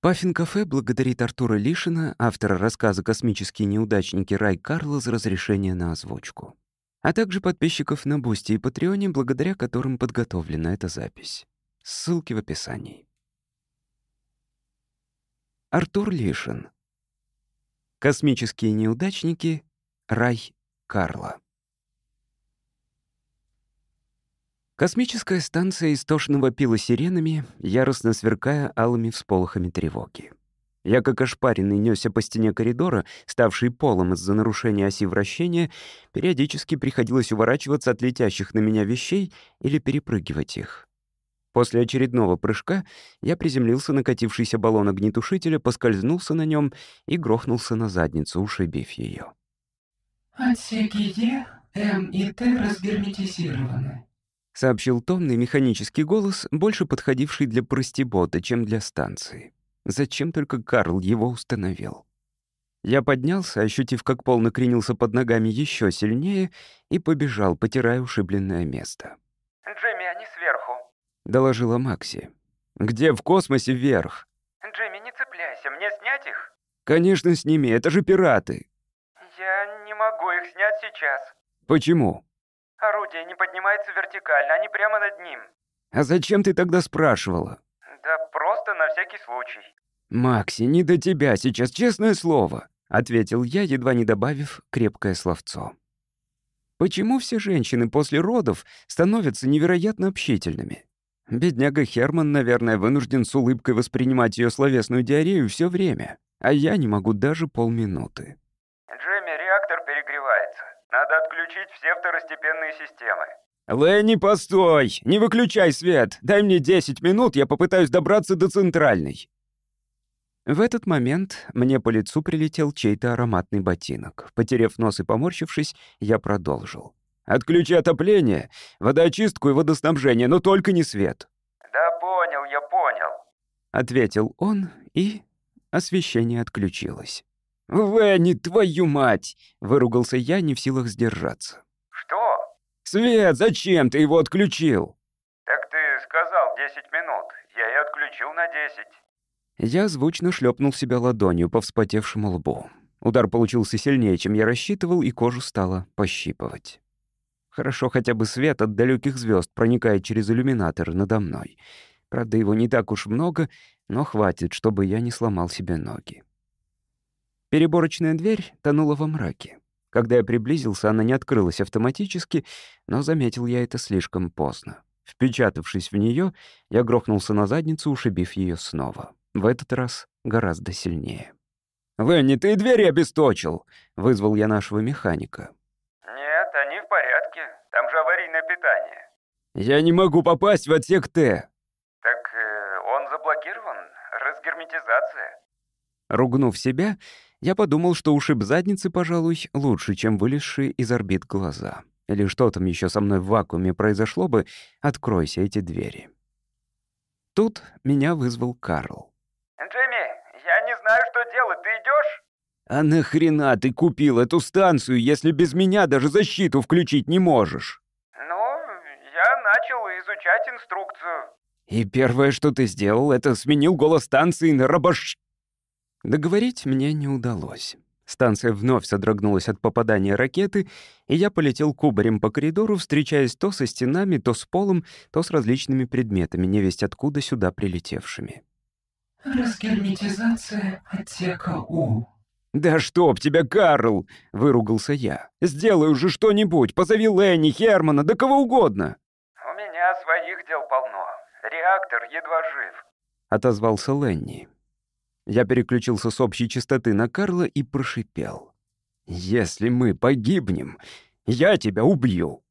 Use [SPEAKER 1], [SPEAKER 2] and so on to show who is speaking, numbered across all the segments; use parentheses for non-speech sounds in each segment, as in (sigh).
[SPEAKER 1] Паффин-кафе благодарит Артура Лишина, автора рассказа «Космические неудачники» Рай Карла за разрешение на озвучку. А также подписчиков на Бусти и Патреоне, благодаря которым подготовлена эта запись. Ссылки в описании. Артур Лишин. «Космические неудачники» Рай Карла. Космическая станция истошно вопила сиренами, яростно сверкая алыми всполохами тревоги. Я, как ошпаренный, несся по стене коридора, ставший полом из-за нарушения оси вращения, периодически приходилось уворачиваться от летящих на меня вещей или перепрыгивать их. После очередного прыжка я приземлился на катившийся баллон огнетушителя, поскользнулся на нем и грохнулся на задницу, ушибив ее.
[SPEAKER 2] «Отсеки Е, М и Т разгерметизированы
[SPEAKER 1] сообщил томный механический голос, больше подходивший для простибота, чем для станции. Зачем только Карл его установил? Я поднялся, ощутив, как пол накренился под ногами еще сильнее, и побежал, потирая ушибленное место.
[SPEAKER 3] «Джимми, они сверху», —
[SPEAKER 1] доложила Макси. «Где в космосе вверх?»
[SPEAKER 3] «Джимми, не цепляйся, мне снять их?»
[SPEAKER 1] «Конечно, сними, это же пираты».
[SPEAKER 3] «Я не могу их снять сейчас».
[SPEAKER 1] «Почему?»
[SPEAKER 3] Орудие не поднимается вертикально, они прямо над ним.
[SPEAKER 1] А зачем ты тогда спрашивала?
[SPEAKER 3] Да просто на всякий случай.
[SPEAKER 1] Макси, не до тебя сейчас, честное слово, ответил я, едва не добавив крепкое словцо. Почему все женщины после родов становятся невероятно общительными? Бедняга Херман, наверное, вынужден с улыбкой воспринимать ее словесную диарею все время, а я не могу даже полминуты.
[SPEAKER 3] Надо отключить все второстепенные системы.
[SPEAKER 1] «Ленни, постой! Не выключай свет! Дай мне 10 минут, я попытаюсь добраться до центральной!» В этот момент мне по лицу прилетел чей-то ароматный ботинок. Потерев нос и поморщившись, я продолжил. «Отключи отопление, водоочистку и водоснабжение, но только не свет!»
[SPEAKER 3] «Да понял, я понял», —
[SPEAKER 1] ответил он, и освещение отключилось. «Венни, твою мать!» — выругался я, не в силах сдержаться.
[SPEAKER 3] «Что?»
[SPEAKER 1] «Свет, зачем ты его отключил?»
[SPEAKER 3] «Так ты сказал 10 минут. Я и отключил на 10».
[SPEAKER 1] Я звучно шлепнул себя ладонью по вспотевшему лбу. Удар получился сильнее, чем я рассчитывал, и кожу стало пощипывать. Хорошо хотя бы свет от далеких звезд проникает через иллюминатор надо мной. Правда, его не так уж много, но хватит, чтобы я не сломал себе ноги. Переборочная дверь тонула во мраке. Когда я приблизился, она не открылась автоматически, но заметил я это слишком поздно. Впечатавшись в нее, я грохнулся на задницу, ушибив ее снова. В этот раз гораздо сильнее. «Ленни, ты двери обесточил!» — вызвал я нашего механика.
[SPEAKER 3] «Нет, они в порядке. Там же аварийное питание».
[SPEAKER 1] «Я не могу попасть в отсек Т».
[SPEAKER 3] «Так э, он заблокирован. Разгерметизация».
[SPEAKER 1] Ругнув себя, я подумал, что ушиб задницы, пожалуй, лучше, чем вылезшие из орбит глаза. Или что там еще со мной в вакууме произошло бы, откройся эти двери. Тут меня вызвал Карл.
[SPEAKER 3] «Джимми, я не знаю, что делать, ты идешь?
[SPEAKER 1] «А нахрена ты купил эту станцию, если без меня даже защиту включить не можешь?»
[SPEAKER 3] «Ну, я начал изучать инструкцию».
[SPEAKER 1] «И первое, что ты сделал, это сменил голос станции на рабош...» Договорить мне не удалось. Станция вновь содрогнулась от попадания ракеты, и я полетел кубарем по коридору, встречаясь то со стенами, то с полом, то с различными предметами, невесть откуда сюда прилетевшими.
[SPEAKER 2] «Разгерметизация отсека У».
[SPEAKER 1] «Да чтоб тебя, Карл!» — выругался я. «Сделай уже что-нибудь, позови Ленни, Хермана, да кого угодно!»
[SPEAKER 3] «У меня своих дел полно. Реактор едва жив», —
[SPEAKER 1] отозвался Ленни. Я переключился с общей частоты на Карла и прошипел. «Если мы погибнем, я тебя убью!»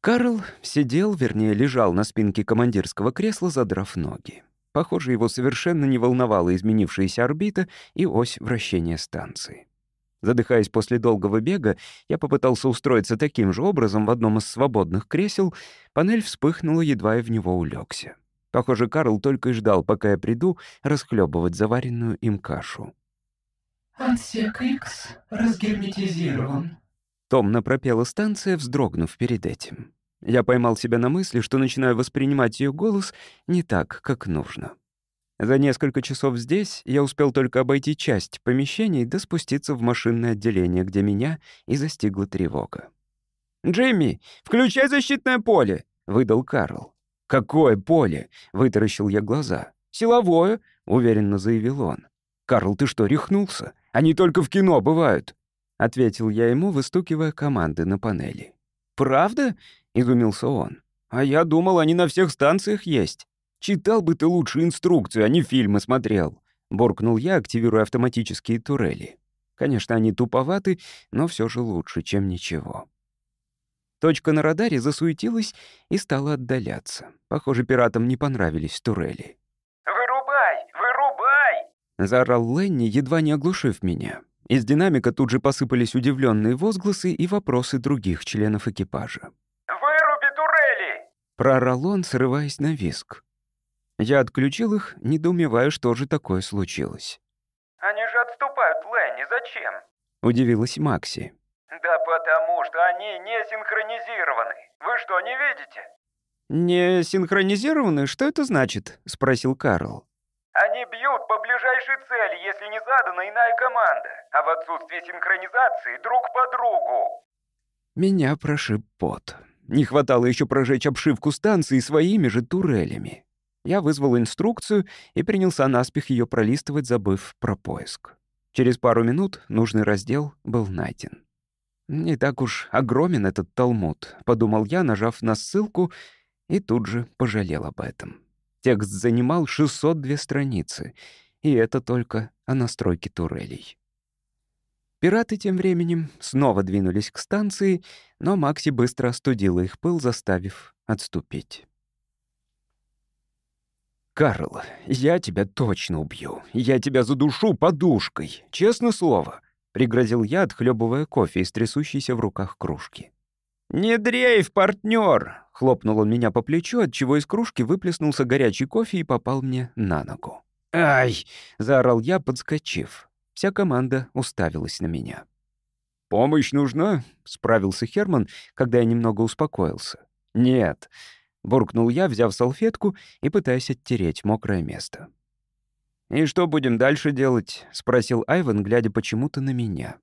[SPEAKER 1] Карл сидел, вернее, лежал на спинке командирского кресла, задрав ноги. Похоже, его совершенно не волновала изменившаяся орбита и ось вращения станции. Задыхаясь после долгого бега, я попытался устроиться таким же образом в одном из свободных кресел. Панель вспыхнула, едва я в него улегся. Похоже, Карл только и ждал, пока я приду расхлебывать заваренную им кашу.
[SPEAKER 2] «Отсек X разгерметизирован», —
[SPEAKER 1] томно пропела станция, вздрогнув перед этим. Я поймал себя на мысли, что начинаю воспринимать ее голос не так, как нужно. За несколько часов здесь я успел только обойти часть помещений да спуститься в машинное отделение, где меня и застигла тревога. «Джимми, включай защитное поле!» — выдал Карл. «Какое поле?» — вытаращил я глаза. «Силовое», — уверенно заявил он. «Карл, ты что, рехнулся? Они только в кино бывают», — ответил я ему, выстукивая команды на панели. «Правда?» — изумился он. «А я думал, они на всех станциях есть. Читал бы ты лучше инструкцию, а не фильмы смотрел», — буркнул я, активируя автоматические турели. Конечно, они туповаты, но все же лучше, чем ничего. Точка на радаре засуетилась и стала отдаляться. Похоже, пиратам не понравились турели.
[SPEAKER 3] «Вырубай! Вырубай!»
[SPEAKER 1] — заорал Ленни, едва не оглушив меня. Из динамика тут же посыпались удивленные возгласы и вопросы других членов экипажа.
[SPEAKER 3] «Выруби турели!»
[SPEAKER 1] — проорал он, срываясь на виск. Я отключил их, недоумевая, что же такое случилось.
[SPEAKER 3] «Они же отступают, Ленни, зачем?»
[SPEAKER 1] — удивилась Макси.
[SPEAKER 3] «Да потому что они не синхронизированы. Вы что, не видите?»
[SPEAKER 1] «Не синхронизированы? Что это значит?» — спросил Карл.
[SPEAKER 3] Они бьют по ближайшей цели, если не задана иная команда, а в отсутствие синхронизации друг по другу.
[SPEAKER 1] Меня прошиб пот. Не хватало еще прожечь обшивку станции своими же турелями. Я вызвал инструкцию и принялся наспех ее пролистывать, забыв про поиск. Через пару минут нужный раздел был найден. «Не так уж огромен этот талмуд», — подумал я, нажав на ссылку, и тут же пожалел об этом. Текст занимал 602 страницы, и это только о настройке турелей. Пираты тем временем снова двинулись к станции, но Макси быстро остудила их пыл, заставив отступить. «Карл, я тебя точно убью. Я тебя задушу подушкой. Честное слово», — пригрозил я, отхлебывая кофе из трясущейся в руках кружки. «Не дрейф, партнер! хлопнул он меня по плечу, отчего из кружки выплеснулся горячий кофе и попал мне на ногу. «Ай!» — заорал я, подскочив. Вся команда уставилась на меня. «Помощь нужна?» — справился Херман, когда я немного успокоился. «Нет», — буркнул я, взяв салфетку и пытаясь оттереть мокрое место. «И что будем дальше делать?» — спросил Айван, глядя почему-то на меня.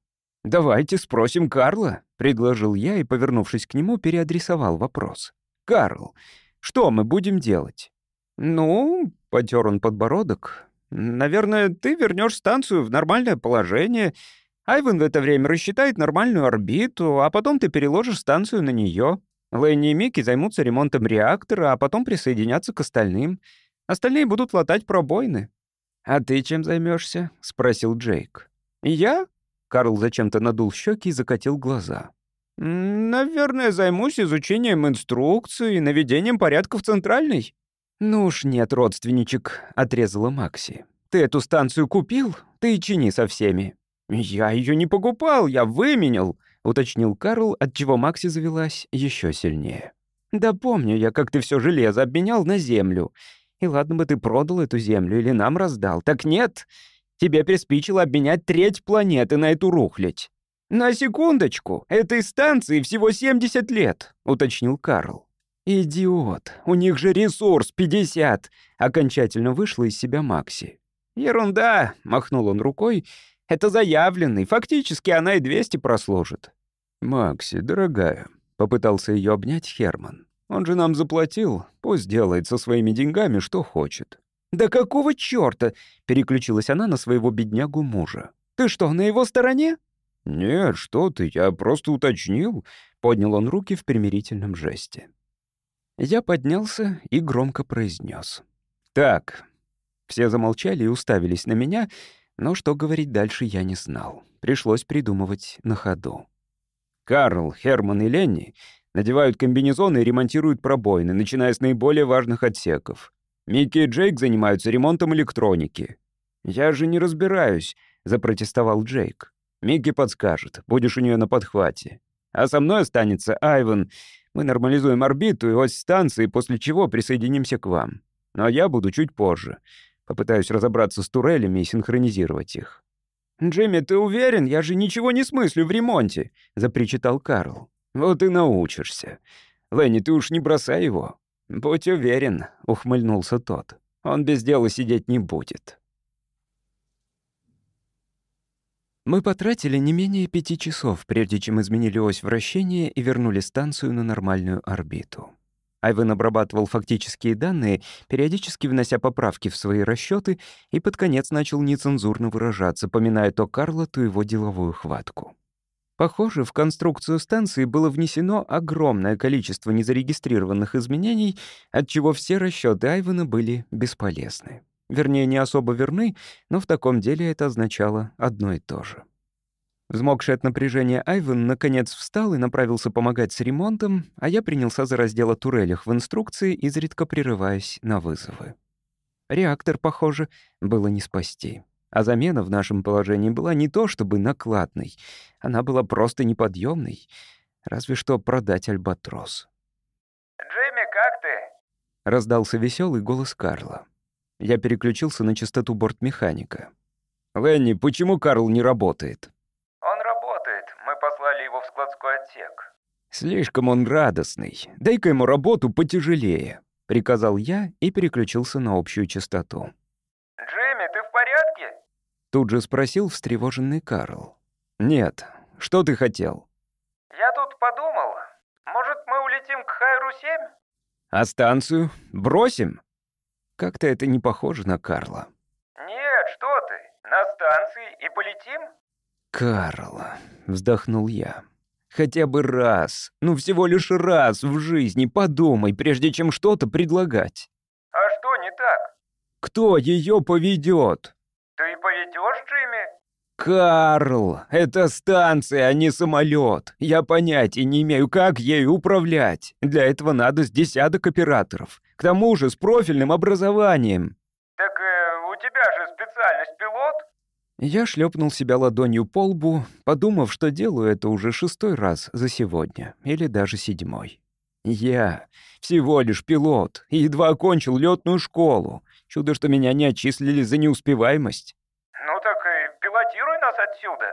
[SPEAKER 1] «Давайте спросим Карла», — предложил я и, повернувшись к нему, переадресовал вопрос. «Карл, что мы будем делать?» «Ну», — потер он подбородок, «наверное, ты вернешь станцию в нормальное положение. Айвен в это время рассчитает нормальную орбиту, а потом ты переложишь станцию на нее. Лэнни и Микки займутся ремонтом реактора, а потом присоединятся к остальным. Остальные будут латать пробоины». «А ты чем займешься? спросил Джейк. «Я?» Карл зачем-то надул щеки и закатил глаза. «Наверное, займусь изучением инструкций и наведением порядка в Центральной». «Ну уж нет, родственничек», — отрезала Макси. «Ты эту станцию купил? Ты и чини со всеми». «Я ее не покупал, я выменял», — уточнил Карл, отчего Макси завелась еще сильнее. «Да помню я, как ты все железо обменял на землю. И ладно бы ты продал эту землю или нам раздал. Так нет, Тебе приспичило обменять треть планеты на эту рухлядь. «На секундочку, этой станции всего 70 лет», — уточнил Карл. «Идиот, у них же ресурс 50», — окончательно вышла из себя Макси. «Ерунда», — махнул он рукой, — «это заявленный, фактически она и 200 прослужит». «Макси, дорогая», — попытался ее обнять Херман. «Он же нам заплатил, пусть делает со своими деньгами, что хочет». «Да какого чёрта?» — переключилась она на своего беднягу мужа. «Ты что, на его стороне?» «Нет, что ты, я просто уточнил», — поднял он руки в примирительном жесте. Я поднялся и громко произнес: «Так». Все замолчали и уставились на меня, но что говорить дальше я не знал. Пришлось придумывать на ходу. Карл, Херман и Ленни надевают комбинезоны и ремонтируют пробоины, начиная с наиболее важных отсеков. Микки и Джейк занимаются ремонтом электроники». «Я же не разбираюсь», — запротестовал Джейк. «Микки подскажет, будешь у нее на подхвате. А со мной останется Айван. Мы нормализуем орбиту и ось станции, после чего присоединимся к вам. Но я буду чуть позже. Попытаюсь разобраться с турелями и синхронизировать их». «Джимми, ты уверен? Я же ничего не смыслю в ремонте», — запричитал Карл. «Вот и научишься». «Ленни, ты уж не бросай его». «Будь уверен», — ухмыльнулся тот. «Он без дела сидеть не будет». Мы потратили не менее пяти часов, прежде чем изменили ось вращения и вернули станцию на нормальную орбиту. Айвен обрабатывал фактические данные, периодически внося поправки в свои расчеты, и под конец начал нецензурно выражаться, поминая то Карла, то его деловую хватку. Похоже, в конструкцию станции было внесено огромное количество незарегистрированных изменений, отчего все расчеты Айвена были бесполезны. Вернее, не особо верны, но в таком деле это означало одно и то же. Взмокший от напряжения Айвен наконец встал и направился помогать с ремонтом, а я принялся за раздел о турелях в инструкции, изредка прерываясь на вызовы. Реактор, похоже, было не спасти. А замена в нашем положении была не то чтобы накладной, она была просто неподъемной, разве что продать альбатрос.
[SPEAKER 3] «Джимми, как ты?»
[SPEAKER 1] — раздался веселый голос Карла. Я переключился на частоту бортмеханика. «Ленни, почему Карл не работает?»
[SPEAKER 3] его в складской отсек.
[SPEAKER 1] «Слишком он радостный. Дай-ка ему работу потяжелее», — приказал я и переключился на общую частоту.
[SPEAKER 3] «Джимми, ты в порядке?»
[SPEAKER 1] Тут же спросил встревоженный Карл. «Нет. Что ты хотел?»
[SPEAKER 3] «Я тут подумал. Может, мы улетим к Хайру-7?»
[SPEAKER 1] «А станцию? Бросим?» Как-то это не похоже на Карла.
[SPEAKER 3] «Нет, что ты. На станции и полетим?»
[SPEAKER 1] «Карл», — вздохнул я. «Хотя бы раз, ну всего лишь раз в жизни подумай, прежде чем что-то предлагать».
[SPEAKER 3] «А что не так?»
[SPEAKER 1] «Кто ее поведет?»
[SPEAKER 3] «Ты поведешь, Джимми?»
[SPEAKER 1] «Карл, это станция, а не самолет. Я понятия не имею, как ею управлять. Для этого надо с десяток операторов. К тому же с профильным образованием».
[SPEAKER 3] «Так э, у тебя же специальность пилот?»
[SPEAKER 1] Я шлепнул себя ладонью по лбу, подумав, что делаю это уже шестой раз за сегодня, или даже седьмой. Я всего лишь пилот и едва окончил летную школу. Чудо, что меня не отчислили за неуспеваемость.
[SPEAKER 3] «Ну так и пилотируй нас отсюда!»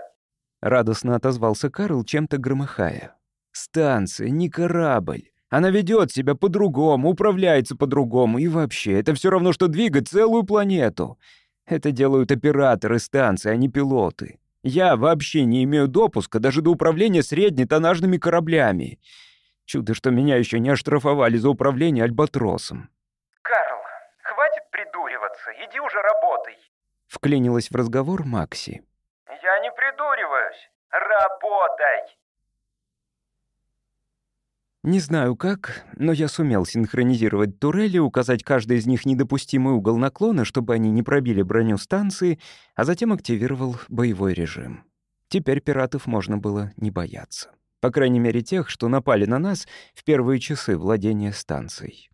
[SPEAKER 1] Радостно отозвался Карл, чем-то громыхая. «Станция, не корабль. Она ведет себя по-другому, управляется по-другому, и вообще, это все равно, что двигать целую планету. Это делают операторы станции, а не пилоты. Я вообще не имею допуска даже до управления среднетоннажными кораблями. Чудо, что меня еще не оштрафовали за управление альбатросом.
[SPEAKER 3] «Карл, хватит придуриваться, иди уже работай!»
[SPEAKER 1] Вклинилась в разговор Макси.
[SPEAKER 3] «Я не придуриваюсь. Работай!»
[SPEAKER 1] Не знаю как, но я сумел синхронизировать турели, указать каждый из них недопустимый угол наклона, чтобы они не пробили броню станции, а затем активировал боевой режим. Теперь пиратов можно было не бояться. По крайней мере, тех, что напали на нас в первые часы владения станцией.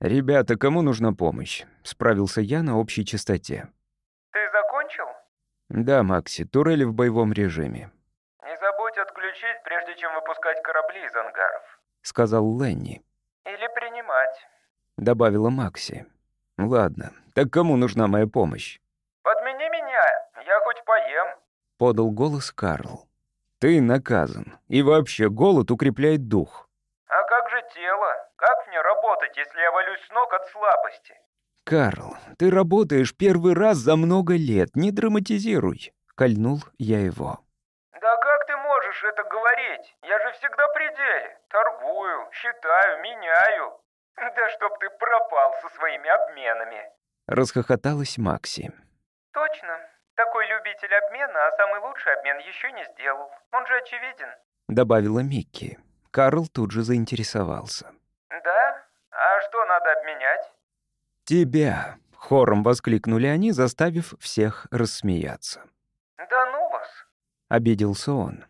[SPEAKER 1] «Ребята, кому нужна помощь?» — справился я на общей частоте. «Да, Макси, турели в боевом режиме».
[SPEAKER 3] «Не забудь отключить, прежде чем выпускать корабли из ангаров».
[SPEAKER 1] — сказал Ленни.
[SPEAKER 3] «Или принимать», —
[SPEAKER 1] добавила Макси. «Ладно, так кому нужна моя помощь?»
[SPEAKER 3] «Подмени меня, я хоть поем», —
[SPEAKER 1] подал голос Карл. «Ты наказан. И вообще, голод укрепляет дух».
[SPEAKER 3] «А как же тело? Как мне работать, если я валюсь с ног от слабости?»
[SPEAKER 1] «Карл, ты работаешь первый раз за много лет, не драматизируй», — кольнул я его
[SPEAKER 3] можешь это говорить? Я же всегда при деле. Торгую, считаю, меняю. Да чтоб ты пропал со своими обменами.
[SPEAKER 1] Расхохоталась Макси.
[SPEAKER 3] Точно. Такой любитель обмена, а самый лучший обмен еще не сделал. Он же очевиден.
[SPEAKER 1] Добавила Микки. Карл тут же заинтересовался.
[SPEAKER 3] Да? А что надо обменять?
[SPEAKER 1] Тебя. Хором воскликнули они, заставив всех рассмеяться.
[SPEAKER 3] «Да ну вас!»
[SPEAKER 1] — обиделся он.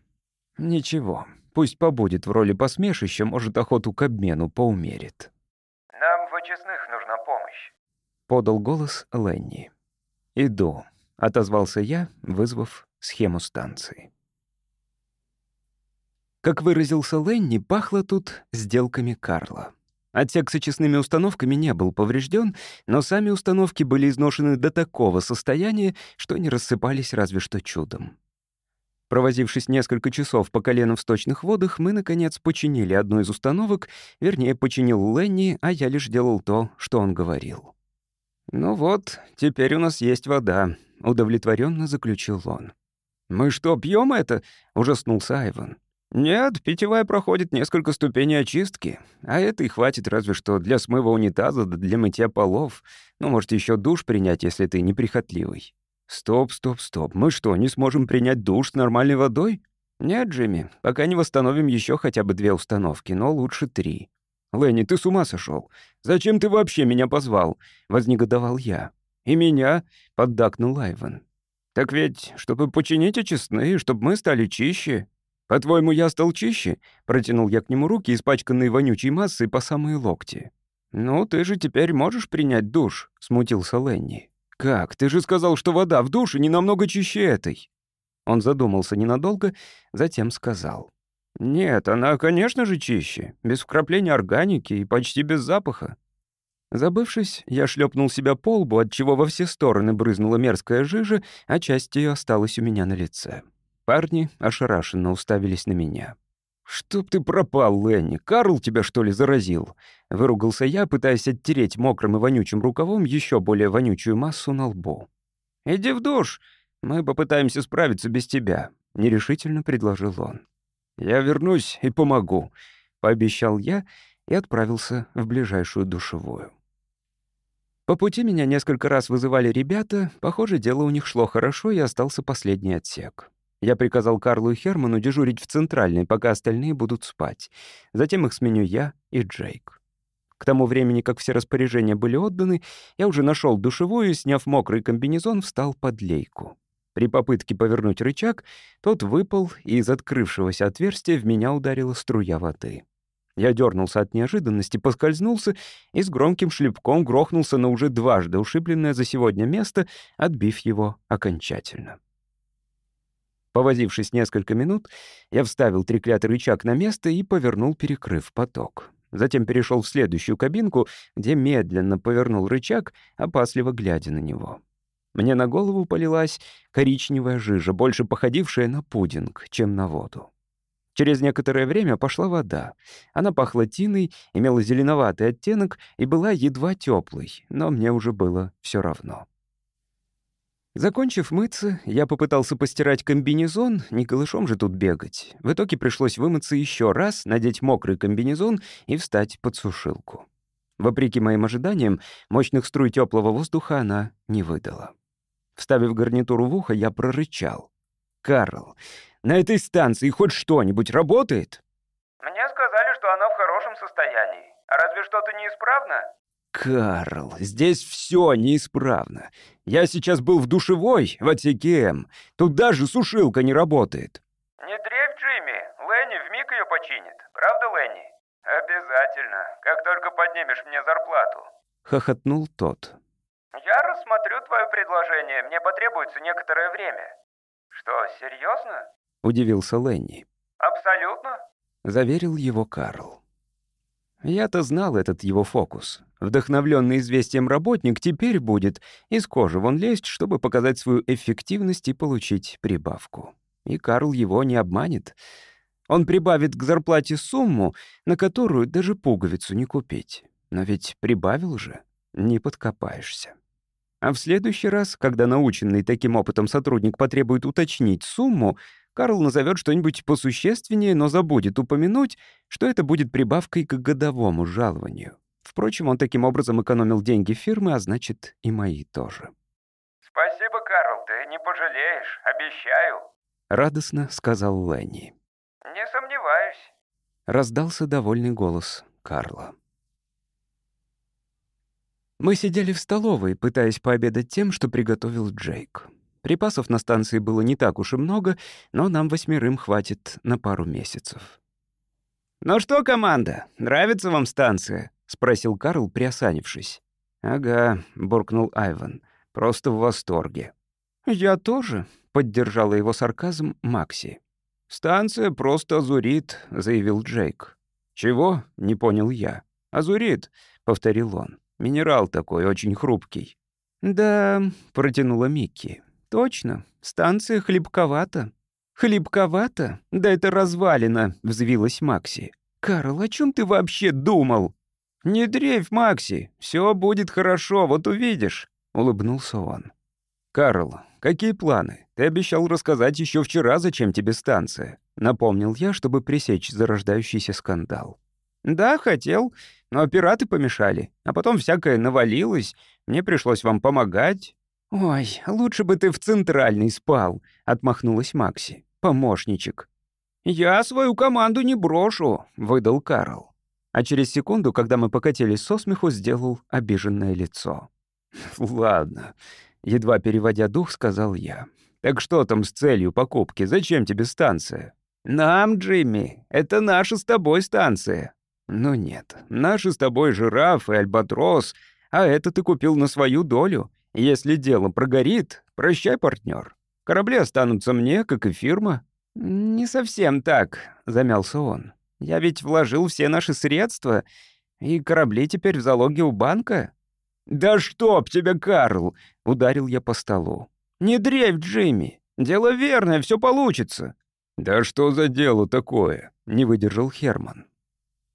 [SPEAKER 1] Ничего, пусть побудет в роли посмешища, может, охоту к обмену поумерит.
[SPEAKER 3] «Нам в очистных нужна помощь», —
[SPEAKER 1] подал голос Ленни. «Иду», — отозвался я, вызвав схему станции. Как выразился Ленни, пахло тут сделками Карла. Отсек с очистными установками не был поврежден, но сами установки были изношены до такого состояния, что не рассыпались разве что чудом. Провозившись несколько часов по колено в сточных водах, мы, наконец, починили одну из установок, вернее, починил Ленни, а я лишь делал то, что он говорил. «Ну вот, теперь у нас есть вода», — удовлетворенно заключил он. «Мы что, пьем это?» — ужаснулся Айван. «Нет, питьевая проходит несколько ступеней очистки, а это и хватит разве что для смыва унитаза да для мытья полов. Ну, может, еще душ принять, если ты неприхотливый». «Стоп, стоп, стоп. Мы что, не сможем принять душ с нормальной водой?» «Нет, Джимми, пока не восстановим еще хотя бы две установки, но лучше три». «Ленни, ты с ума сошел? Зачем ты вообще меня позвал?» — вознегодовал я. «И меня?» — поддакнул Айван. «Так ведь, чтобы починить очистные, чтобы мы стали чище». «По-твоему, я стал чище?» — протянул я к нему руки, испачканные вонючей массой по самые локти. «Ну, ты же теперь можешь принять душ», — смутился Ленни. «Как? Ты же сказал, что вода в душе не намного чище этой». Он задумался ненадолго, затем сказал. «Нет, она, конечно же, чище, без вкрапления органики и почти без запаха». Забывшись, я шлепнул себя по лбу, отчего во все стороны брызнула мерзкая жижа, а часть ее осталась у меня на лице. Парни ошарашенно уставились на меня. «Чтоб ты пропал, Ленни! Карл тебя, что ли, заразил?» Выругался я, пытаясь оттереть мокрым и вонючим рукавом еще более вонючую массу на лбу. «Иди в душ, мы попытаемся справиться без тебя», — нерешительно предложил он. «Я вернусь и помогу», — пообещал я и отправился в ближайшую душевую. По пути меня несколько раз вызывали ребята, похоже, дело у них шло хорошо, и остался последний отсек. Я приказал Карлу и Херману дежурить в центральной, пока остальные будут спать. Затем их сменю я и Джейк. К тому времени, как все распоряжения были отданы, я уже нашел душевую и, сняв мокрый комбинезон, встал под лейку. При попытке повернуть рычаг, тот выпал, и из открывшегося отверстия в меня ударила струя воды. Я дернулся от неожиданности, поскользнулся и с громким шлепком грохнулся на уже дважды ушибленное за сегодня место, отбив его окончательно. Повозившись несколько минут, я вставил треклятый рычаг на место и повернул, перекрыв поток. Затем перешел в следующую кабинку, где медленно повернул рычаг, опасливо глядя на него. Мне на голову полилась коричневая жижа, больше походившая на пудинг, чем на воду. Через некоторое время пошла вода. Она пахла тиной, имела зеленоватый оттенок и была едва теплой, но мне уже было все равно. Закончив мыться, я попытался постирать комбинезон, не голышом же тут бегать. В итоге пришлось вымыться еще раз, надеть мокрый комбинезон и встать под сушилку. Вопреки моим ожиданиям, мощных струй теплого воздуха она не выдала. Вставив гарнитуру в ухо, я прорычал. «Карл, на этой станции хоть что-нибудь работает?»
[SPEAKER 3] Мне сказали, что она в хорошем состоянии. А разве что-то неисправно?
[SPEAKER 1] «Карл, здесь все неисправно. Я сейчас был в душевой, в отсеке М. Тут даже сушилка не работает».
[SPEAKER 3] Не дрейф, Джимми. Ленни вмиг ее починит. Правда, Ленни? Обязательно. Как только поднимешь мне зарплату.
[SPEAKER 1] Хохотнул тот.
[SPEAKER 3] Я рассмотрю твое предложение. Мне потребуется некоторое время. Что, серьезно?
[SPEAKER 1] Удивился Ленни.
[SPEAKER 3] Абсолютно?
[SPEAKER 1] Заверил его Карл. Я-то знал этот его фокус. Вдохновленный известием работник теперь будет из кожи вон лезть, чтобы показать свою эффективность и получить прибавку. И Карл его не обманет. Он прибавит к зарплате сумму, на которую даже пуговицу не купить. Но ведь прибавил же, не подкопаешься. А в следующий раз, когда наученный таким опытом сотрудник потребует уточнить сумму, Карл назовет что-нибудь посущественнее, но забудет упомянуть, что это будет прибавкой к годовому жалованию. Впрочем, он таким образом экономил деньги фирмы, а значит, и мои тоже.
[SPEAKER 3] Спасибо, Карл, ты не пожалеешь, обещаю.
[SPEAKER 1] Радостно сказал Ленни.
[SPEAKER 3] Не сомневаюсь.
[SPEAKER 1] Раздался довольный голос Карла. Мы сидели в столовой, пытаясь пообедать тем, что приготовил Джейк. Припасов на станции было не так уж и много, но нам восьмерым хватит на пару месяцев. «Ну что, команда, нравится вам станция?» — спросил Карл, приосанившись. «Ага», — буркнул Айван, — «просто в восторге». «Я тоже», — поддержала его сарказм Макси. «Станция просто азурит», — заявил Джейк. «Чего?» — не понял я. «Азурит», — повторил он. «Минерал такой, очень хрупкий». «Да», — протянула Микки. «Точно, станция хлебковата». «Хлебковато? Да это развалина!» — взвилась Макси. «Карл, о чем ты вообще думал?» «Не дрейф, Макси, все будет хорошо, вот увидишь», — улыбнулся он. «Карл, какие планы? Ты обещал рассказать еще вчера, зачем тебе станция», — напомнил я, чтобы пресечь зарождающийся скандал. «Да, хотел, но пираты помешали, а потом всякое навалилось, мне пришлось вам помогать». «Ой, лучше бы ты в центральный спал», — отмахнулась Макси. «Помощничек». «Я свою команду не брошу», — выдал Карл. А через секунду, когда мы покатились со смеху, сделал обиженное лицо. (laughs) «Ладно», — едва переводя дух, сказал я. «Так что там с целью покупки? Зачем тебе станция?» «Нам, Джимми, это наша с тобой станция». «Ну нет, наши с тобой жираф и альбатрос, а это ты купил на свою долю. Если дело прогорит, прощай, партнер. Корабли останутся мне, как и фирма». «Не совсем так», — замялся он. «Я ведь вложил все наши средства, и корабли теперь в залоге у банка». «Да чтоб тебя, Карл!» — ударил я по столу. «Не дрейф, Джимми. Дело верное, все получится». «Да что за дело такое?» — не выдержал Херман.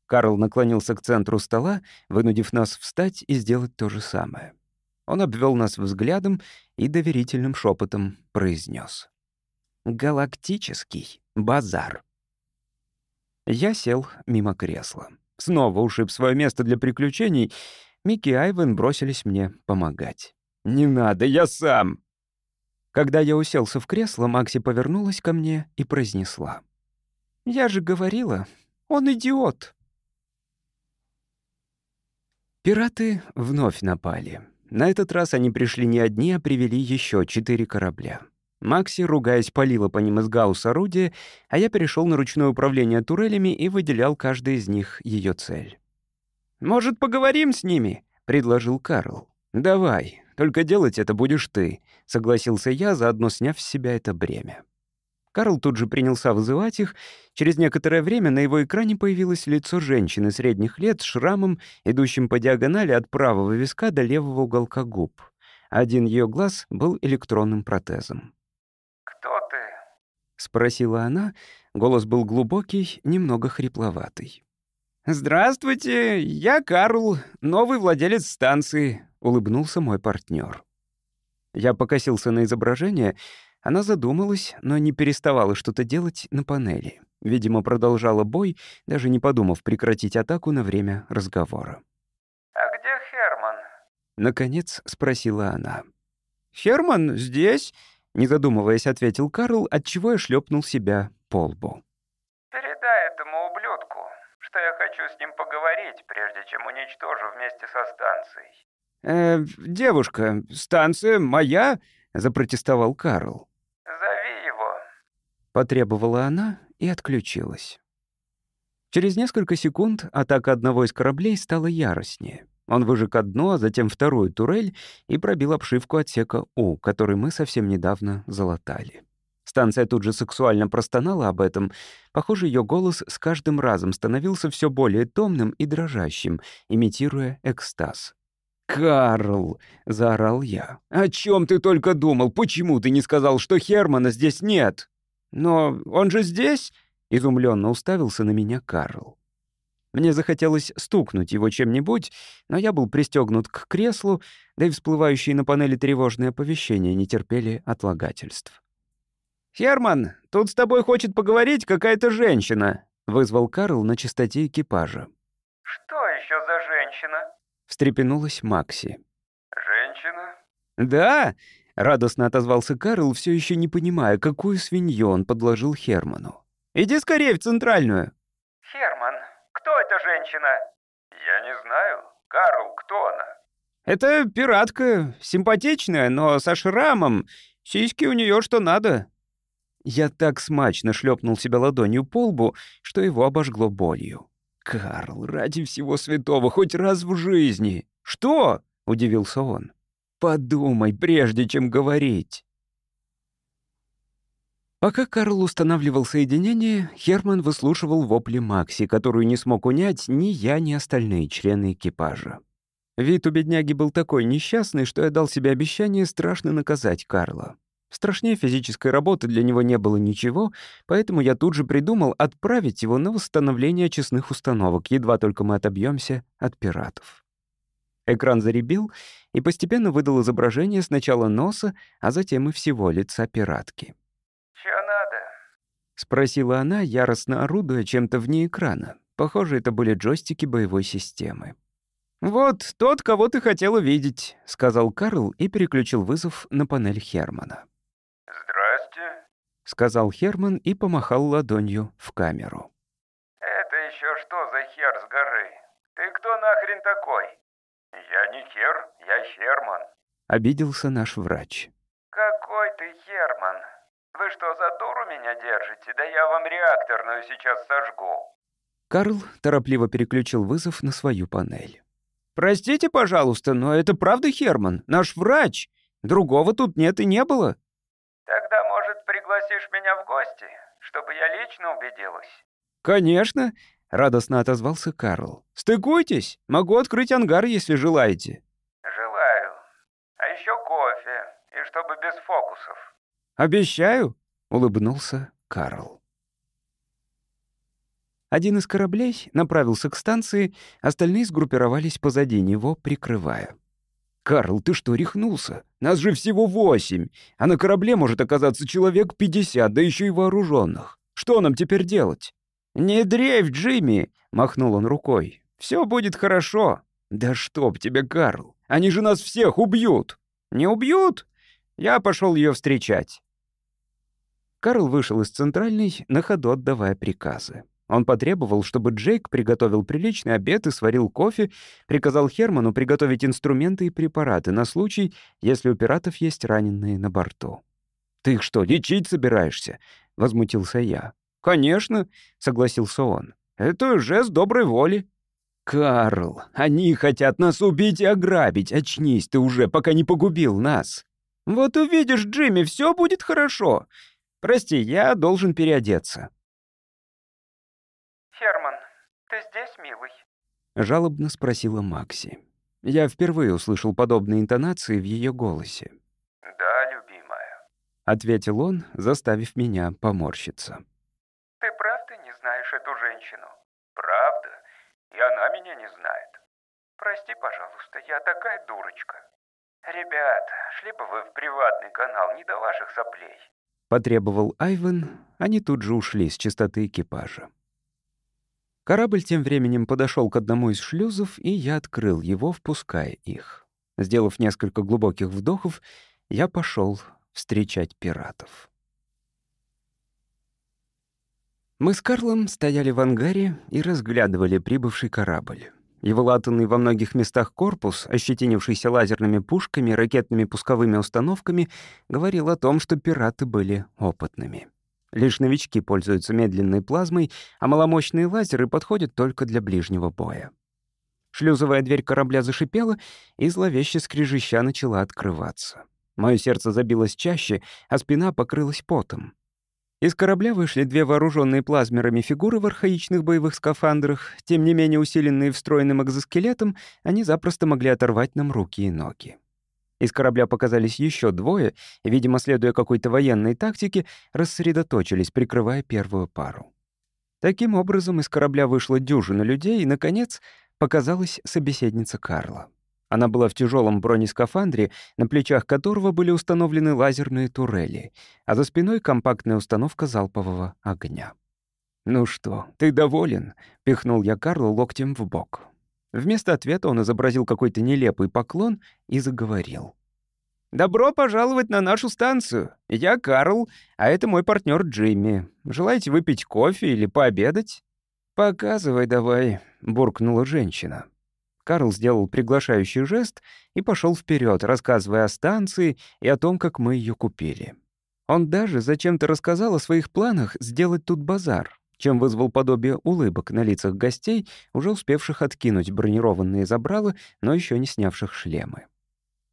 [SPEAKER 1] Карл наклонился к центру стола, вынудив нас встать и сделать то же самое. Он обвел нас взглядом и доверительным шепотом произнес: «Галактический базар». Я сел мимо кресла. Снова ушиб свое место для приключений. Микки и Айвен бросились мне помогать. «Не надо, я сам!» Когда я уселся в кресло, Макси повернулась ко мне и произнесла. «Я же говорила, он идиот!» Пираты вновь напали. На этот раз они пришли не одни, а привели еще четыре корабля. Макси, ругаясь, палила по ним из гаусс орудия, а я перешел на ручное управление турелями и выделял каждой из них ее цель. «Может, поговорим с ними?» — предложил Карл. «Давай, только делать это будешь ты», — согласился я, заодно сняв с себя это бремя. Карл тут же принялся вызывать их. Через некоторое время на его экране появилось лицо женщины средних лет с шрамом, идущим по диагонали от правого виска до левого уголка губ. Один ее глаз был электронным протезом.
[SPEAKER 3] «Кто ты?»
[SPEAKER 1] — спросила она. Голос был глубокий, немного хрипловатый. «Здравствуйте, я Карл, новый владелец станции», — улыбнулся мой партнер. Я покосился на изображение — она задумалась, но не переставала что-то делать на панели. Видимо, продолжала бой, даже не подумав прекратить атаку на время разговора.
[SPEAKER 3] «А где Херман?»
[SPEAKER 1] Наконец спросила она. «Херман здесь?» — не задумываясь, ответил Карл, отчего я шлепнул себя по лбу.
[SPEAKER 3] «Передай этому ублюдку, что я хочу с ним поговорить, прежде чем уничтожу вместе со станцией».
[SPEAKER 1] «Э, девушка, станция моя?» — запротестовал Карл. Потребовала она и отключилась. Через несколько секунд атака одного из кораблей стала яростнее. Он выжег одну, а затем вторую турель и пробил обшивку отсека У, который мы совсем недавно залатали. Станция тут же сексуально простонала об этом. Похоже, ее голос с каждым разом становился все более томным и дрожащим, имитируя экстаз. «Карл!» — заорал я. «О чем ты только думал? Почему ты не сказал, что Хермана здесь нет?» «Но он же здесь?» — изумленно уставился на меня Карл. Мне захотелось стукнуть его чем-нибудь, но я был пристегнут к креслу, да и всплывающие на панели тревожные оповещения не терпели отлагательств. «Херман, тут с тобой хочет поговорить какая-то женщина», — вызвал Карл на чистоте экипажа.
[SPEAKER 3] «Что еще за женщина?»
[SPEAKER 1] — встрепенулась Макси.
[SPEAKER 3] «Женщина?»
[SPEAKER 1] «Да, Радостно отозвался Карл, все еще не понимая, какую свинью он подложил Херману. «Иди скорее в центральную!»
[SPEAKER 3] «Херман, кто эта женщина?» «Я не знаю. Карл, кто она?»
[SPEAKER 1] «Это пиратка, симпатичная, но со шрамом. Сиськи у нее что надо». Я так смачно шлепнул себя ладонью по лбу, что его обожгло болью. «Карл, ради всего святого, хоть раз в жизни!» «Что?» — удивился он. Подумай, прежде чем говорить. Пока Карл устанавливал соединение, Херман выслушивал вопли Макси, которую не смог унять ни я, ни остальные члены экипажа. Вид у бедняги был такой несчастный, что я дал себе обещание страшно наказать Карла. Страшнее физической работы для него не было ничего, поэтому я тут же придумал отправить его на восстановление честных установок, едва только мы отобьемся от пиратов. Экран заребил и постепенно выдал изображение сначала носа, а затем и всего лица пиратки.
[SPEAKER 3] «Чё надо?»
[SPEAKER 1] — спросила она, яростно орудуя чем-то вне экрана. Похоже, это были джойстики боевой системы. «Вот тот, кого ты хотел увидеть», — сказал Карл и переключил вызов на панель Хермана.
[SPEAKER 3] «Здрасте.
[SPEAKER 1] — сказал Херман и помахал ладонью в камеру.
[SPEAKER 3] Это еще что за хер с горы? Ты кто нахрен такой?» «Я не хер, я Херман».
[SPEAKER 1] Обиделся наш врач.
[SPEAKER 3] «Какой ты Херман? Вы что, за дуру меня держите? Да я вам реакторную сейчас сожгу».
[SPEAKER 1] Карл торопливо переключил вызов на свою панель. «Простите, пожалуйста, но это правда Херман, наш врач. Другого тут нет и не было».
[SPEAKER 3] «Тогда, может, пригласишь меня в гости, чтобы я лично убедилась?»
[SPEAKER 1] «Конечно», — радостно отозвался Карл. «Стыкуйтесь, могу открыть ангар, если желаете».
[SPEAKER 3] «Желаю. А еще кофе, и чтобы без фокусов».
[SPEAKER 1] «Обещаю», — улыбнулся Карл. Один из кораблей направился к станции, остальные сгруппировались позади него, прикрывая. «Карл, ты что, рехнулся? Нас же всего восемь, а на корабле может оказаться человек пятьдесят, да еще и вооруженных. Что нам теперь делать?» «Не дрейф, Джимми!» — махнул он рукой. «Все будет хорошо». «Да чтоб тебе, Карл! Они же нас всех убьют!» «Не убьют?» Я пошел ее встречать. Карл вышел из центральной, на ходу отдавая приказы. Он потребовал, чтобы Джейк приготовил приличный обед и сварил кофе, приказал Херману приготовить инструменты и препараты на случай, если у пиратов есть раненые на борту. «Ты их что, лечить собираешься?» — возмутился я. «Конечно», — согласился он. «Это жест доброй воли». «Карл, они хотят нас убить и ограбить. Очнись ты уже, пока не погубил нас». «Вот увидишь, Джимми, все будет хорошо. Прости, я должен переодеться».
[SPEAKER 3] «Херман, ты здесь, милый?»
[SPEAKER 1] — жалобно спросила Макси. Я впервые услышал подобные интонации в ее голосе.
[SPEAKER 3] «Да, любимая».
[SPEAKER 1] — ответил он, заставив меня поморщиться.
[SPEAKER 3] «Ты правда не знаешь эту женщину?» «Правда. И она меня не знает. Прости, пожалуйста, я такая дурочка. Ребят, шли бы вы в приватный канал, не до ваших соплей».
[SPEAKER 1] Потребовал Айвен, они тут же ушли с чистоты экипажа. Корабль тем временем подошел к одному из шлюзов, и я открыл его, впуская их. Сделав несколько глубоких вдохов, я пошел встречать пиратов. Мы с Карлом стояли в ангаре и разглядывали прибывший корабль. Его латанный во многих местах корпус, ощетинившийся лазерными пушками, ракетными пусковыми установками, говорил о том, что пираты были опытными. Лишь новички пользуются медленной плазмой, а маломощные лазеры подходят только для ближнего боя. Шлюзовая дверь корабля зашипела, и зловеще скрежеща начала открываться. Мое сердце забилось чаще, а спина покрылась потом. Из корабля вышли две вооруженные плазмерами фигуры в архаичных боевых скафандрах. Тем не менее усиленные встроенным экзоскелетом, они запросто могли оторвать нам руки и ноги. Из корабля показались еще двое, и, видимо, следуя какой-то военной тактике, рассредоточились, прикрывая первую пару. Таким образом, из корабля вышла дюжина людей, и, наконец, показалась собеседница Карла. Она была в тяжелом бронескафандре, на плечах которого были установлены лазерные турели, а за спиной компактная установка залпового огня. «Ну что, ты доволен?» — пихнул я Карла локтем в бок. Вместо ответа он изобразил какой-то нелепый поклон и заговорил. «Добро пожаловать на нашу станцию. Я Карл, а это мой партнер Джимми. Желаете выпить кофе или пообедать?» «Показывай давай», — буркнула женщина. Карл сделал приглашающий жест и пошел вперед, рассказывая о станции и о том, как мы ее купили. Он даже зачем-то рассказал о своих планах сделать тут базар, чем вызвал подобие улыбок на лицах гостей, уже успевших откинуть бронированные забралы, но еще не снявших шлемы.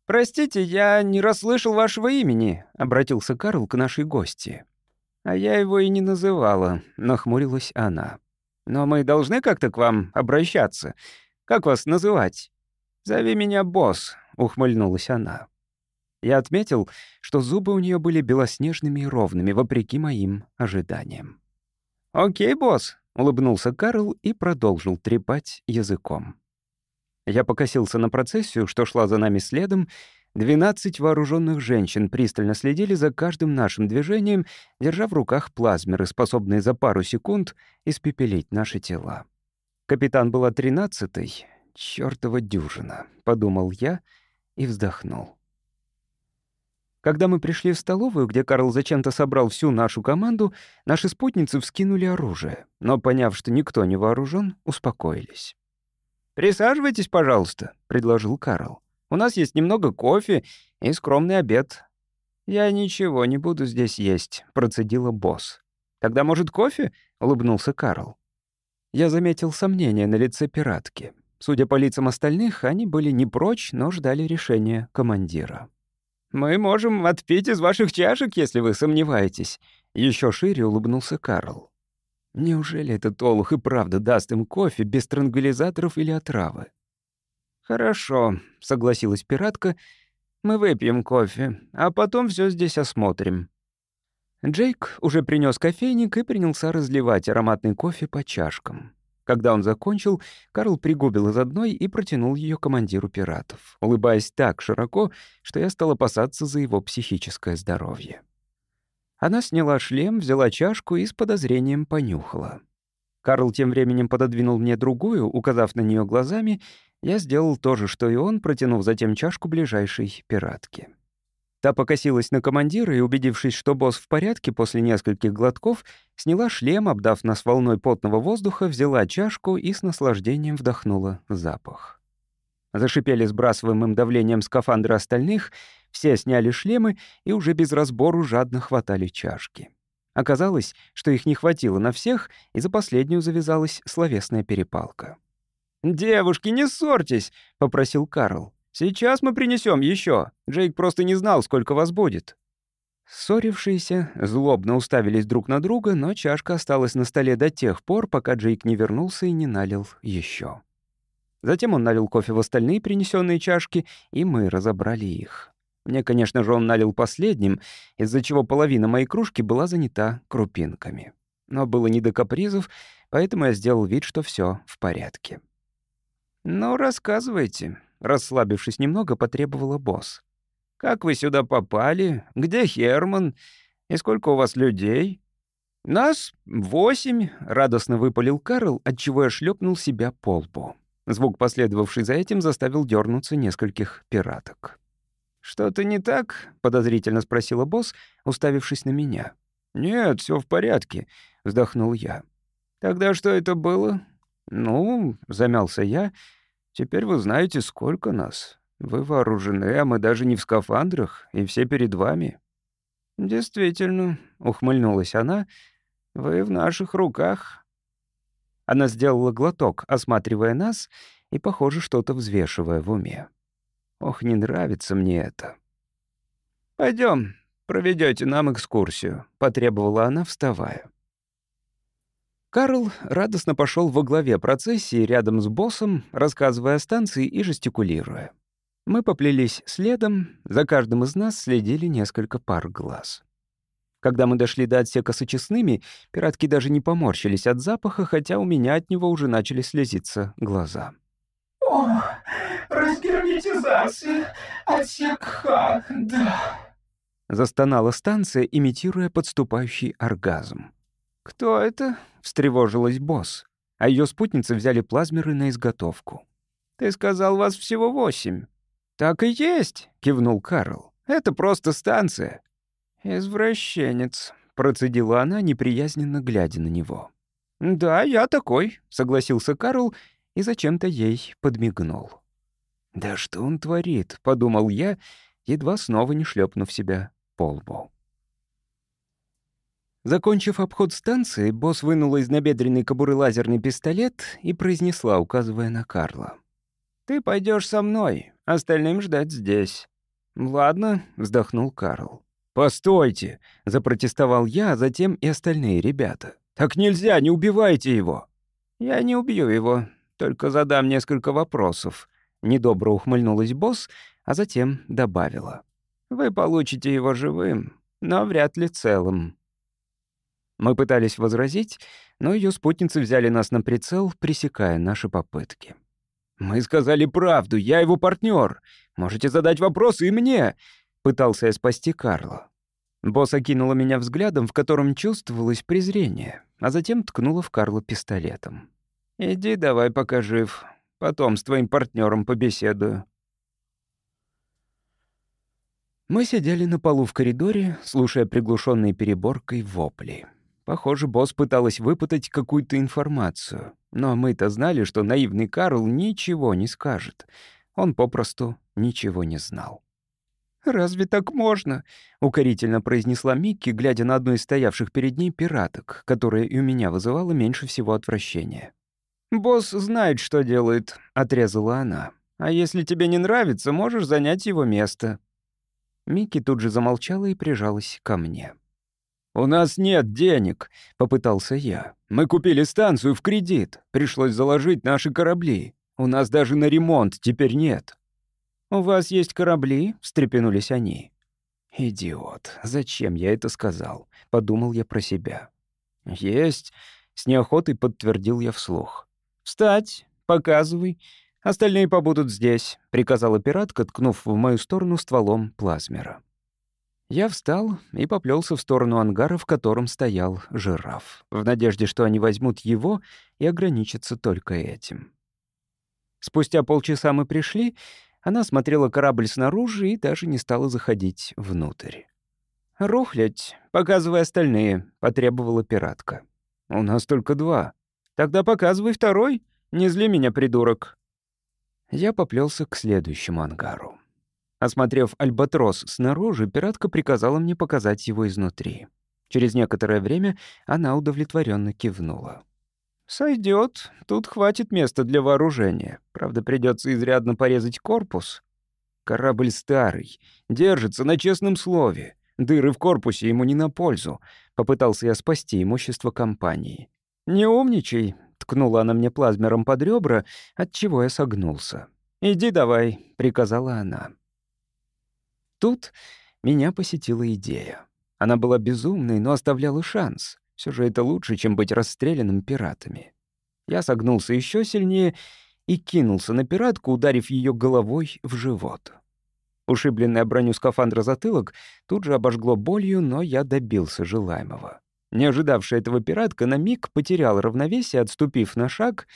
[SPEAKER 1] «Простите, я не расслышал вашего имени», — обратился Карл к нашей гости. «А я его и не называла», — нахмурилась она. «Но мы должны как-то к вам обращаться. Как вас называть?» «Зови меня босс», — ухмыльнулась она. Я отметил, что зубы у нее были белоснежными и ровными, вопреки моим ожиданиям. «Окей, босс», — улыбнулся Карл и продолжил трепать языком. Я покосился на процессию, что шла за нами следом. Двенадцать вооруженных женщин пристально следили за каждым нашим движением, держа в руках плазмеры, способные за пару секунд испепелить наши тела. Капитан была тринадцатой. Чёртова дюжина, — подумал я и вздохнул. Когда мы пришли в столовую, где Карл зачем-то собрал всю нашу команду, наши спутницы вскинули оружие, но, поняв, что никто не вооружен, успокоились. «Присаживайтесь, пожалуйста», — предложил Карл. «У нас есть немного кофе и скромный обед». «Я ничего не буду здесь есть», — процедила босс. «Тогда, может, кофе?» — улыбнулся Карл. Я заметил сомнения на лице пиратки. Судя по лицам остальных, они были не прочь, но ждали решения командира. «Мы можем отпить из ваших чашек, если вы сомневаетесь», — еще шире улыбнулся Карл. «Неужели этот олух и правда даст им кофе без транквилизаторов или отравы?» «Хорошо», — согласилась пиратка. «Мы выпьем кофе, а потом все здесь осмотрим». Джейк уже принес кофейник и принялся разливать ароматный кофе по чашкам. Когда он закончил, Карл пригубил из одной и протянул ее командиру пиратов, улыбаясь так широко, что я стал опасаться за его психическое здоровье. Она сняла шлем, взяла чашку и с подозрением понюхала. Карл тем временем пододвинул мне другую, указав на нее глазами. Я сделал то же, что и он, протянув затем чашку ближайшей пиратки. Та покосилась на командира и, убедившись, что босс в порядке после нескольких глотков, сняла шлем, обдав нас волной потного воздуха, взяла чашку и с наслаждением вдохнула запах. Зашипели сбрасываемым давлением скафандры остальных, все сняли шлемы и уже без разбору жадно хватали чашки. Оказалось, что их не хватило на всех, и за последнюю завязалась словесная перепалка. «Девушки, не ссорьтесь!» — попросил Карл. «Сейчас мы принесем еще. Джейк просто не знал, сколько вас будет». Ссорившиеся злобно уставились друг на друга, но чашка осталась на столе до тех пор, пока Джейк не вернулся и не налил еще. Затем он налил кофе в остальные принесенные чашки, и мы разобрали их. Мне, конечно же, он налил последним, из-за чего половина моей кружки была занята крупинками. Но было не до капризов, поэтому я сделал вид, что все в порядке. «Ну, рассказывайте», Расслабившись немного, потребовала босс. «Как вы сюда попали? Где Херман? И сколько у вас людей?» «Нас восемь», — радостно выпалил Карл, отчего я шлепнул себя по лбу. Звук, последовавший за этим, заставил дернуться нескольких пираток. «Что-то не так?» — подозрительно спросила босс, уставившись на меня. «Нет, все в порядке», — вздохнул я. «Тогда что это было?» «Ну», — замялся я, Теперь вы знаете, сколько нас. Вы вооружены, а мы даже не в скафандрах, и все перед вами». «Действительно», — ухмыльнулась она, — «вы в наших руках». Она сделала глоток, осматривая нас и, похоже, что-то взвешивая в уме. «Ох, не нравится мне это». Пойдем, проведете нам экскурсию», — потребовала она, вставая. Карл радостно пошел во главе процессии рядом с боссом, рассказывая о станции и жестикулируя. Мы поплелись следом, за каждым из нас следили несколько пар глаз. Когда мы дошли до отсека с очистными, пиратки даже не поморщились от запаха, хотя у меня от него уже начали слезиться глаза.
[SPEAKER 2] «О, разгерметизация, отсек Х, да».
[SPEAKER 1] Застонала станция, имитируя подступающий оргазм. «Кто это?» — встревожилась босс. А ее спутницы взяли плазмеры на изготовку. «Ты сказал, вас всего восемь». «Так и есть», — кивнул Карл. «Это просто станция». «Извращенец», — процедила она, неприязненно глядя на него. «Да, я такой», — согласился Карл и зачем-то ей подмигнул. «Да что он творит?» — подумал я, едва снова не шлепнув себя по лбу. Закончив обход станции, босс вынула из набедренной кобуры лазерный пистолет и произнесла, указывая на Карла. «Ты пойдешь со мной, остальным ждать здесь». «Ладно», — вздохнул Карл. «Постойте!» — запротестовал я, а затем и остальные ребята. «Так нельзя, не убивайте его!» «Я не убью его, только задам несколько вопросов», — недобро ухмыльнулась босс, а затем добавила. Вы получите его живым, но вряд ли целым». Мы пытались возразить, но ее спутницы взяли нас на прицел, пресекая наши попытки. «Мы сказали правду, я его партнер. Можете задать вопросы и мне», — пытался я спасти Карла. Босс окинула меня взглядом, в котором чувствовалось презрение, а затем ткнула в Карла пистолетом. «Иди давай, пока жив. Потом с твоим партнером побеседую». Мы сидели на полу в коридоре, слушая приглушенные переборкой вопли. Похоже, босс пыталась выпытать какую-то информацию. Но мы-то знали, что наивный Карл ничего не скажет. Он попросту ничего не знал. «Разве так можно?» — укорительно произнесла Микки, глядя на одну из стоявших перед ней пираток, которая и у меня вызывала меньше всего отвращения. «Босс знает, что делает», — отрезала она. «А если тебе не нравится, можешь занять его место». Микки тут же замолчала и прижалась ко мне. «У нас нет денег», — попытался я. «Мы купили станцию в кредит. Пришлось заложить наши корабли. У нас даже на ремонт теперь нет». «У вас есть корабли?» — встрепенулись они. «Идиот, зачем я это сказал?» — подумал я про себя. «Есть», — с неохотой подтвердил я вслух. «Встать, показывай. Остальные побудут здесь», — приказала пиратка, ткнув в мою сторону стволом плазмера. Я встал и поплелся в сторону ангара, в котором стоял жираф, в надежде, что они возьмут его и ограничатся только этим. Спустя полчаса мы пришли, она смотрела корабль снаружи и даже не стала заходить внутрь. «Рухлядь, показывай остальные», — потребовала пиратка. «У нас только два». «Тогда показывай второй. Не зли меня, придурок». Я поплелся к следующему ангару. Осмотрев альбатрос снаружи, пиратка приказала мне показать его изнутри. Через некоторое время она удовлетворенно кивнула. Сойдет. Тут хватит места для вооружения. Правда, придется изрядно порезать корпус. Корабль старый, держится на честном слове. Дыры в корпусе ему не на пользу. Попытался я спасти имущество компании. «Не умничай», — ткнула она мне плазмером под ребра, от чего я согнулся. «Иди давай», — приказала она. Тут меня посетила идея. Она была безумной, но оставляла шанс. Все же это лучше, чем быть расстрелянным пиратами. Я согнулся еще сильнее и кинулся на пиратку, ударив ее головой в живот. Ушибленная броню скафандра затылок тут же обожгло болью, но я добился желаемого. Не ожидавшая этого пиратка на миг потерял равновесие, отступив на шаг,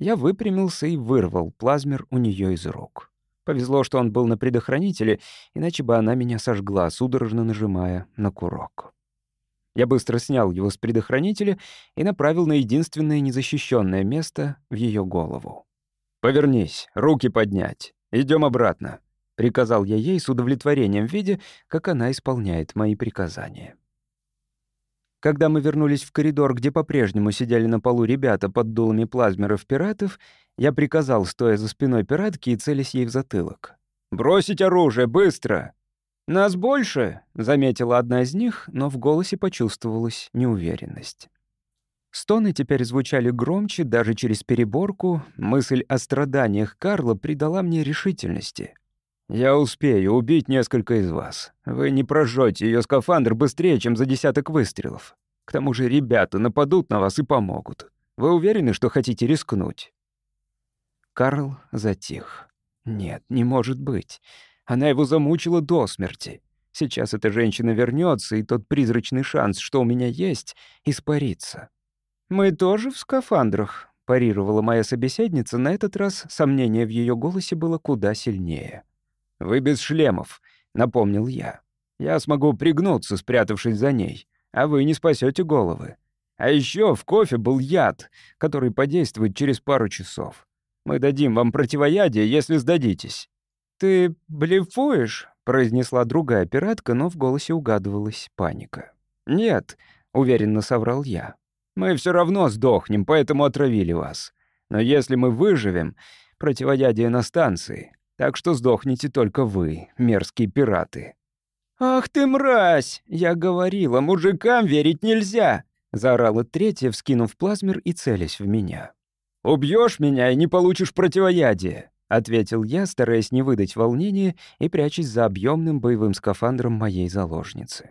[SPEAKER 1] я выпрямился и вырвал плазмер у нее из рук. Повезло, что он был на предохранителе, иначе бы она меня сожгла, судорожно нажимая на курок. Я быстро снял его с предохранителя и направил на единственное незащищенное место в ее голову. «Повернись, руки поднять. Идем обратно», — приказал я ей с удовлетворением, видя, как она исполняет мои приказания. Когда мы вернулись в коридор, где по-прежнему сидели на полу ребята под дулами плазмеров пиратов, я приказал, стоя за спиной пиратки и целясь ей в затылок. «Бросить оружие, быстро!» «Нас больше», — заметила одна из них, но в голосе почувствовалась неуверенность. Стоны теперь звучали громче, даже через переборку. Мысль о страданиях Карла придала мне решительности. «Я успею убить несколько из вас. Вы не прожжете ее скафандр быстрее, чем за десяток выстрелов. К тому же ребята нападут на вас и помогут. Вы уверены, что хотите рискнуть?» Карл затих. «Нет, не может быть. Она его замучила до смерти. Сейчас эта женщина вернется, и тот призрачный шанс, что у меня есть, испарится. «Мы тоже в скафандрах», — парировала моя собеседница. На этот раз сомнение в ее голосе было куда сильнее. «Вы без шлемов», — напомнил я. «Я смогу пригнуться, спрятавшись за ней, а вы не спасете головы. А еще в кофе был яд, который подействует через пару часов. Мы дадим вам противоядие, если сдадитесь». «Ты блефуешь?» — произнесла другая пиратка, но в голосе угадывалась паника. «Нет», — уверенно соврал я. «Мы все равно сдохнем, поэтому отравили вас. Но если мы выживем, противоядие на станции. Так что сдохнете только вы, мерзкие пираты». «Ах ты мразь! Я говорила, мужикам верить нельзя!» — заорала третья, вскинув плазмер и целясь в меня. «Убьешь меня и не получишь противоядие. ответил я, стараясь не выдать волнения и прячась за объемным боевым скафандром моей заложницы.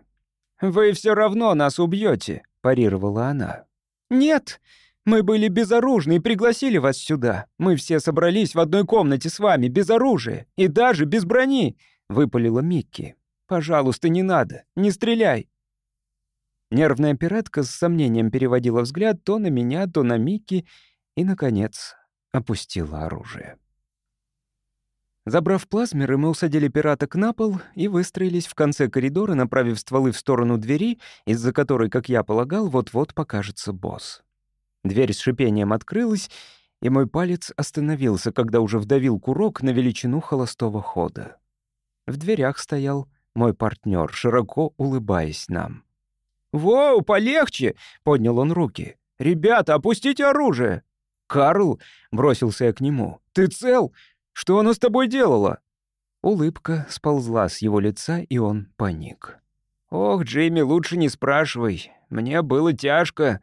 [SPEAKER 1] «Вы все равно нас убьете, парировала она. «Нет, мы были безоружны и пригласили вас сюда. Мы все собрались в одной комнате с вами, без оружия и даже без брони», — выпалила Микки. «Пожалуйста, не надо, не стреляй». Нервная пиратка с сомнением переводила взгляд то на меня, то на Микки и, наконец, опустила оружие. Забрав плазмеры, мы усадили пираток на пол и выстроились в конце коридора, направив стволы в сторону двери, из-за которой, как я полагал, вот-вот покажется босс. Дверь с шипением открылась, и мой палец остановился, когда уже вдавил курок на величину холостого хода. В дверях стоял мой партнер, широко улыбаясь нам. «Воу, полегче!» — поднял он руки. «Ребята, опустите оружие!» «Карл!» — бросился я к нему. «Ты цел? Что она с тобой делала?» Улыбка сползла с его лица, и он паник. «Ох, Джейми, лучше не спрашивай. Мне было тяжко.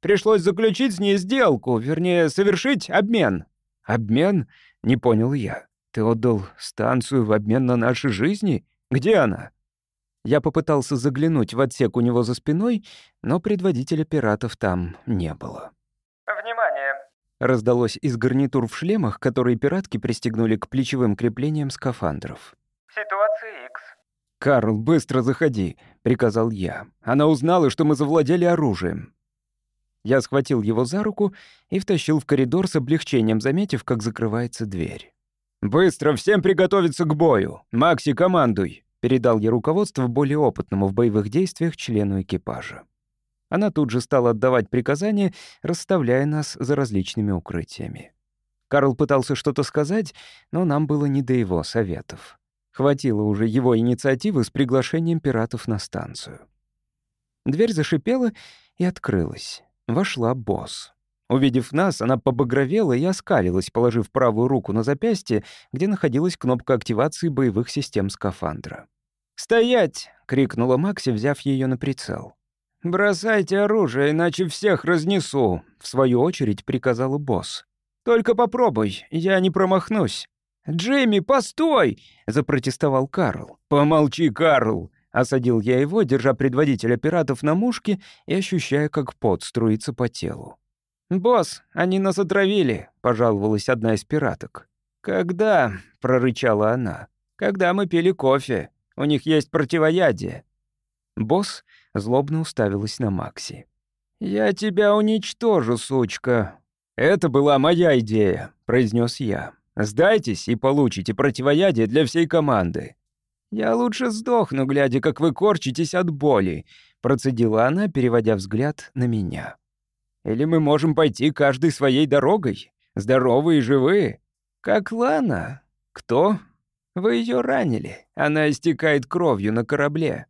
[SPEAKER 1] Пришлось заключить с ней сделку, вернее, совершить обмен». «Обмен?» — не понял я. «Ты отдал станцию в обмен на наши жизни? Где она?» Я попытался заглянуть в отсек у него за спиной, но предводителя пиратов там не было.
[SPEAKER 3] «Внимание!»
[SPEAKER 1] Раздалось из гарнитур в шлемах, которые пиратки пристегнули к плечевым креплениям скафандров.
[SPEAKER 3] «Ситуация X.
[SPEAKER 1] «Карл, быстро заходи», — приказал я. Она узнала, что мы завладели оружием. Я схватил его за руку и втащил в коридор с облегчением, заметив, как закрывается дверь. «Быстро, всем приготовиться к бою! Макси, командуй!» Передал я руководство более опытному в боевых действиях члену экипажа. Она тут же стала отдавать приказания, расставляя нас за различными укрытиями. Карл пытался что-то сказать, но нам было не до его советов. Хватило уже его инициативы с приглашением пиратов на станцию. Дверь зашипела и открылась. Вошла босс. Увидев нас, она побагровела и оскалилась, положив правую руку на запястье, где находилась кнопка активации боевых систем скафандра. «Стоять!» — крикнула Макси, взяв ее на прицел. «Бросайте оружие, иначе всех разнесу», — в свою очередь приказала босс. «Только попробуй, я не промахнусь». «Джимми, постой!» — запротестовал Карл. «Помолчи, Карл!» — осадил я его, держа предводителя пиратов на мушке и ощущая, как пот струится по телу. «Босс, они нас отравили», — пожаловалась одна из пираток. «Когда?» — прорычала она. «Когда мы пили кофе. У них есть противоядие». Босс злобно уставилась на Макси. «Я тебя уничтожу, сучка». «Это была моя идея», — произнес я. «Сдайтесь и получите противоядие для всей команды». «Я лучше сдохну, глядя, как вы корчитесь от боли», — процедила она, переводя взгляд на меня. Или мы можем пойти каждой своей дорогой, здоровые и живые? Как Лана? Кто? Вы ее ранили. Она истекает кровью на корабле.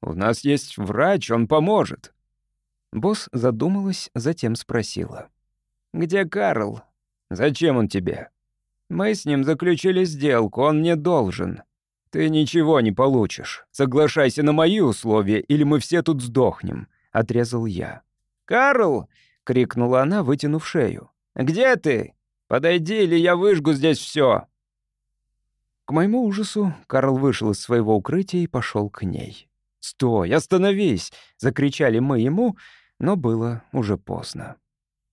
[SPEAKER 1] У нас есть врач, он поможет. Босс задумалась, затем спросила. «Где Карл? Зачем он тебе?» «Мы с ним заключили сделку, он мне должен. Ты ничего не получишь. Соглашайся на мои условия, или мы все тут сдохнем», — отрезал я. «Карл!» — крикнула она, вытянув шею. «Где ты? Подойди, или я выжгу здесь все. К моему ужасу Карл вышел из своего укрытия и пошел к ней. «Стой, остановись!» — закричали мы ему, но было уже поздно.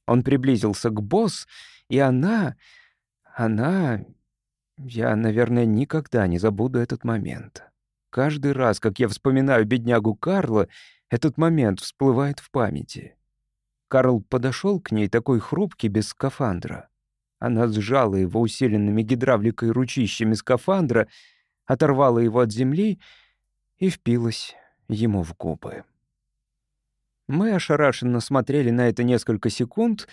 [SPEAKER 1] Он приблизился к босс, и она... Она... Я, наверное, никогда не забуду этот момент. Каждый раз, как я вспоминаю беднягу Карла, этот момент всплывает в памяти. Карл подошел к ней, такой хрупкий, без скафандра. Она сжала его усиленными гидравликой ручищами скафандра, оторвала его от земли и впилась ему в губы. Мы ошарашенно смотрели на это несколько секунд,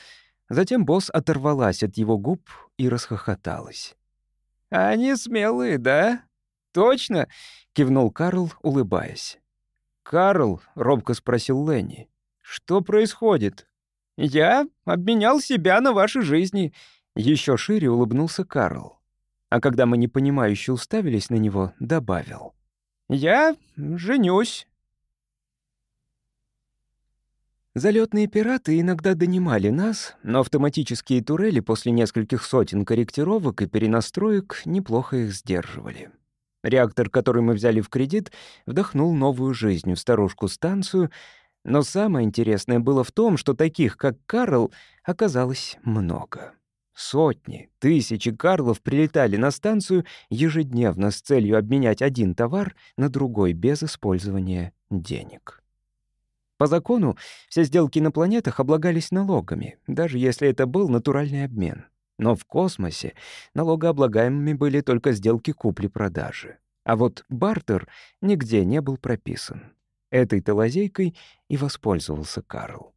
[SPEAKER 1] затем босс оторвалась от его губ и расхохоталась. «Они смелые, да? Точно?» — кивнул Карл, улыбаясь. «Карл», — робко спросил Ленни, — «что происходит?» «Я обменял себя на ваши жизни», — еще шире улыбнулся Карл. А когда мы непонимающе уставились на него, добавил. «Я женюсь». Залетные пираты иногда донимали нас, но автоматические турели после нескольких сотен корректировок и перенастроек неплохо их сдерживали. Реактор, который мы взяли в кредит, вдохнул новую жизнь в старушку-станцию, но самое интересное было в том, что таких, как Карл, оказалось много. Сотни, тысячи Карлов прилетали на станцию ежедневно с целью обменять один товар на другой без использования денег. По закону все сделки на планетах облагались налогами, даже если это был натуральный обмен. Но в космосе налогооблагаемыми были только сделки купли-продажи. А вот бартер нигде не был прописан. Этой-то лазейкой и воспользовался Карл.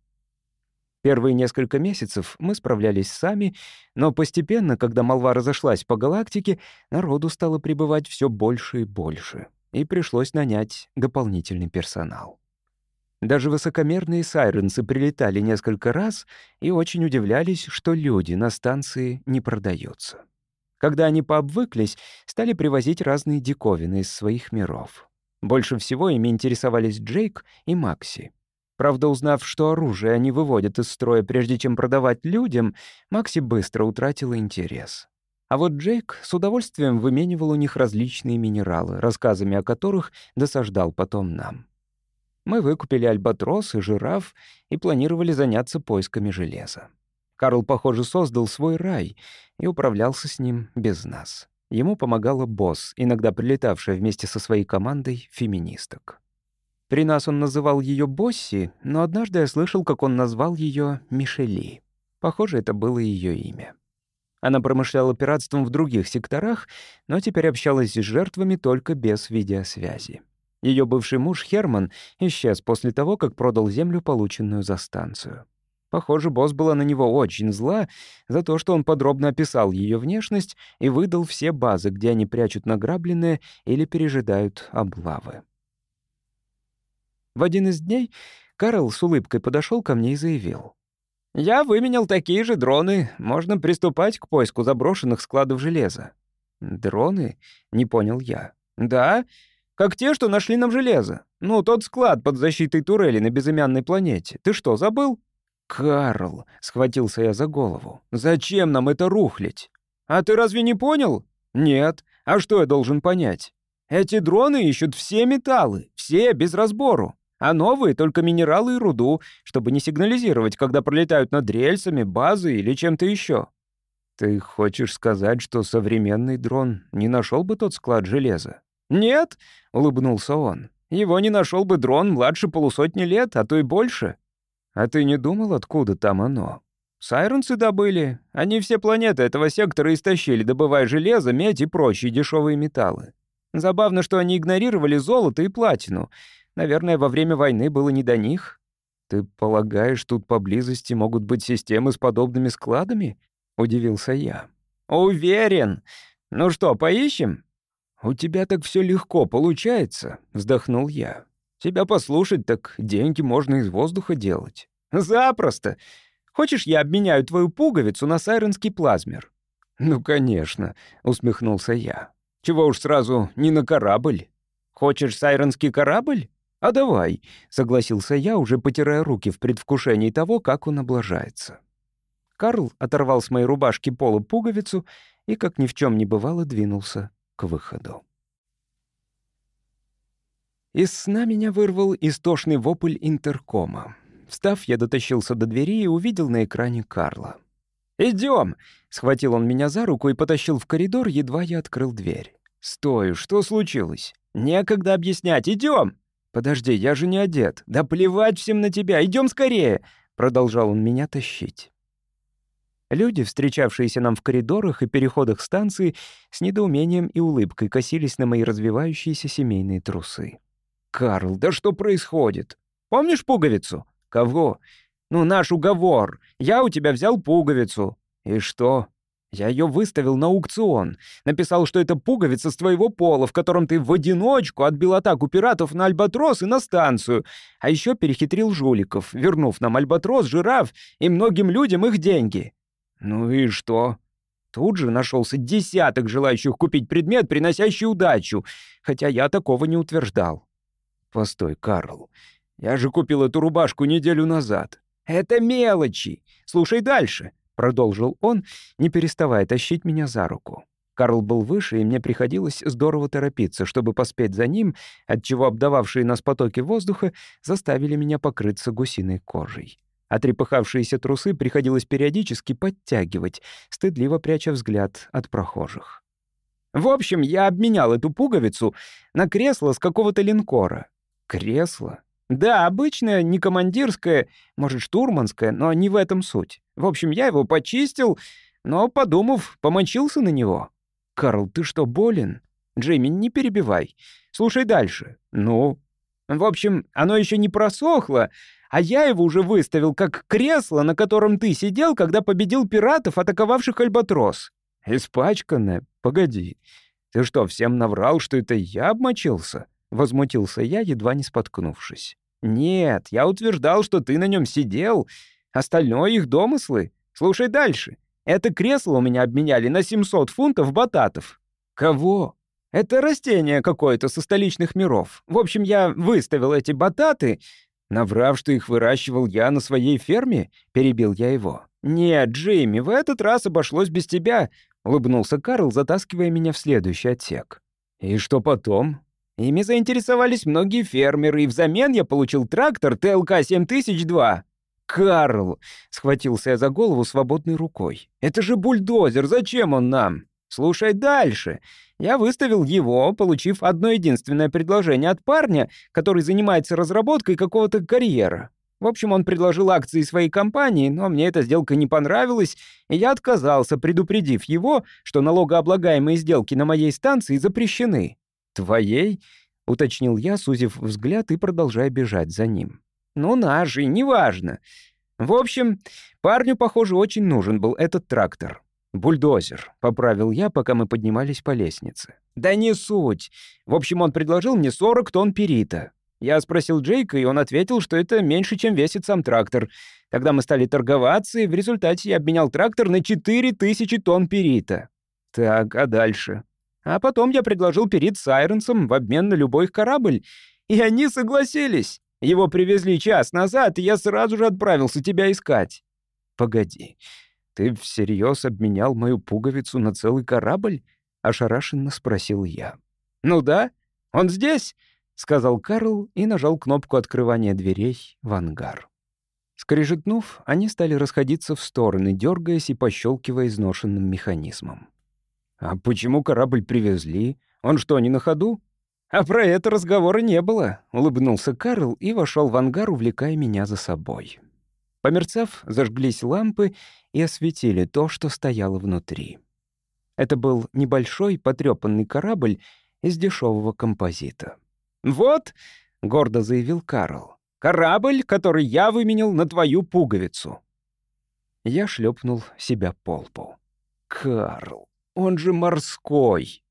[SPEAKER 1] Первые несколько месяцев мы справлялись сами, но постепенно, когда молва разошлась по галактике, народу стало прибывать все больше и больше, и пришлось нанять дополнительный персонал. Даже высокомерные сайренсы прилетали несколько раз и очень удивлялись, что люди на станции не продаются. Когда они пообвыклись, стали привозить разные диковины из своих миров. Больше всего ими интересовались Джейк и Макси. Правда, узнав, что оружие они выводят из строя, прежде чем продавать людям, Макси быстро утратила интерес. А вот Джейк с удовольствием выменивал у них различные минералы, рассказами о которых досаждал потом нам. Мы выкупили альбатрос и жираф и планировали заняться поисками железа. Карл, похоже, создал свой рай и управлялся с ним без нас. Ему помогала босс, иногда прилетавшая вместе со своей командой феминисток. При нас он называл ее Босси, но однажды я слышал, как он назвал ее Мишели. Похоже, это было ее имя. Она промышляла пиратством в других секторах, но теперь общалась с жертвами только без видеосвязи. Ее бывший муж Херман исчез после того, как продал землю, полученную за станцию. Похоже, босс была на него очень зла за то, что он подробно описал ее внешность и выдал все базы, где они прячут награбленное или пережидают облавы. В один из дней Карл с улыбкой подошел ко мне и заявил. «Я выменял такие же дроны. Можно приступать к поиску заброшенных складов железа». «Дроны?» — не понял я. «Да, как те, что нашли нам железо. Ну, тот склад под защитой турели на безымянной планете. Ты что, забыл?» «Карл», — схватился я за голову, — «зачем нам это рухлить?» «А ты разве не понял?» «Нет. А что я должен понять?» «Эти дроны ищут все металлы, все без разбору, а новые — только минералы и руду, чтобы не сигнализировать, когда пролетают над рельсами, базой или чем-то еще. «Ты хочешь сказать, что современный дрон не нашел бы тот склад железа?» «Нет», — улыбнулся он, — «его не нашел бы дрон младше полусотни лет, а то и больше». «А ты не думал, откуда там оно?» «Сайронцы добыли. Они все планеты этого сектора истощили, добывая железо, медь и прочие дешевые металлы. Забавно, что они игнорировали золото и платину. Наверное, во время войны было не до них. Ты полагаешь, тут поблизости могут быть системы с подобными складами?» — удивился я. «Уверен. Ну что, поищем?» «У тебя так все легко получается», — вздохнул я. «Тебя послушать, так деньги можно из воздуха делать». «Запросто. Хочешь, я обменяю твою пуговицу на сайренский плазмер?» «Ну, конечно», — усмехнулся я. «Чего уж сразу не на корабль?» «Хочешь сайренский корабль?» «А давай», — согласился я, уже потирая руки в предвкушении того, как он облажается. Карл оторвал с моей рубашки пола пуговицу и, как ни в чем не бывало, двинулся к выходу. Из сна меня вырвал истошный вопль интеркома. Встав, я дотащился до двери и увидел на экране Карла. «Идём!» — схватил он меня за руку и потащил в коридор, едва я открыл дверь. «Стой, что случилось?» «Некогда объяснять, идём!» «Подожди, я же не одет. Да плевать всем на тебя, идём скорее!» Продолжал он меня тащить. Люди, встречавшиеся нам в коридорах и переходах станции, с недоумением и улыбкой косились на мои развивающиеся семейные трусы. «Карл, да что происходит? Помнишь пуговицу?» «Кого?» «Ну, наш уговор. Я у тебя взял пуговицу». «И что?» Я ее выставил на аукцион. Написал, что это пуговица с твоего пола, в котором ты в одиночку отбил атаку пиратов на Альбатрос и на станцию. А еще перехитрил жуликов, вернув нам Альбатрос, жираф и многим людям их деньги. «Ну и что?» Тут же нашелся десяток желающих купить предмет, приносящий удачу, хотя я такого не утверждал. «Постой, Карл, Я же купил эту рубашку неделю назад». «Это мелочи. Слушай дальше», — продолжил он, не переставая тащить меня за руку. Карл был выше, и мне приходилось здорово торопиться, чтобы поспеть за ним, отчего обдававшие нас потоки воздуха заставили меня покрыться гусиной кожей. А трепыхавшиеся трусы приходилось периодически подтягивать, стыдливо пряча взгляд от прохожих. В общем, я обменял эту пуговицу на кресло с какого-то линкора. Кресло? Да, обычное, не командирское, может, штурманское, но не в этом суть. В общем, я его почистил, но, подумав, помочился на него. «Карл, ты что, болен?» «Джейми, не перебивай. Слушай дальше». «Ну?» «В общем, оно еще не просохло, а я его уже выставил как кресло, на котором ты сидел, когда победил пиратов, атаковавших Альбатрос». «Испачканное? Погоди. Ты что, всем наврал, что это я обмочился?» Возмутился я, едва не споткнувшись. «Нет, я утверждал, что ты на нем сидел. Остальное их домыслы. Слушай дальше. Это кресло у меня обменяли на 700 фунтов бататов. Кого? Это растение какое-то со столичных миров. В общем, я выставил эти бататы, наврав, что их выращивал я на своей ферме, перебил я его. «Нет, Джимми, в этот раз обошлось без тебя», — улыбнулся Карл, затаскивая меня в следующий отсек. «И что потом?» «Ими заинтересовались многие фермеры, и взамен я получил трактор ТЛК-7002. «Карл!» — схватился я за голову свободной рукой. «Это же бульдозер, зачем он нам?» «Слушай дальше. Я выставил его, получив одно единственное предложение от парня, который занимается разработкой какого-то карьера. В общем, он предложил акции своей компании, но мне эта сделка не понравилась, и я отказался, предупредив его, что налогооблагаемые сделки на моей станции запрещены. «Твоей?» — уточнил я, сузив взгляд и продолжая бежать за ним. Ну, наши, неважно. В общем, парню, похоже, очень нужен был этот трактор. «Бульдозер», — поправил я, пока мы поднимались по лестнице. «Да не суть. В общем, он предложил мне 40 тонн перита. Я спросил Джейка, и он ответил, что это меньше, чем весит сам трактор. Тогда мы стали торговаться, и в результате я обменял трактор на 4000 тонн перита. Так, а дальше? А потом я предложил перит с Айронсом в обмен на любой корабль, и они согласились. Его привезли час назад, и я сразу же отправился тебя искать». «Погоди, ты всерьез обменял мою пуговицу на целый корабль?» — ошарашенно спросил я. «Ну да, он здесь», — сказал Карл и нажал кнопку открывания дверей в ангар. Скрежетнув, они стали расходиться в стороны, дергаясь и пощелкивая изношенным механизмом. «А почему корабль привезли? Он что, не на ходу?» «А про это разговора не было», — улыбнулся Карл и вошел в ангар, увлекая меня за собой. Померцав, зажглись лампы и осветили то, что стояло внутри. Это был небольшой потрепанный корабль из дешевого композита. «Вот», — гордо заявил Карл, — «корабль, который я выменил на твою пуговицу». Я шлепнул себя по лбу. «Карл, он же морской!»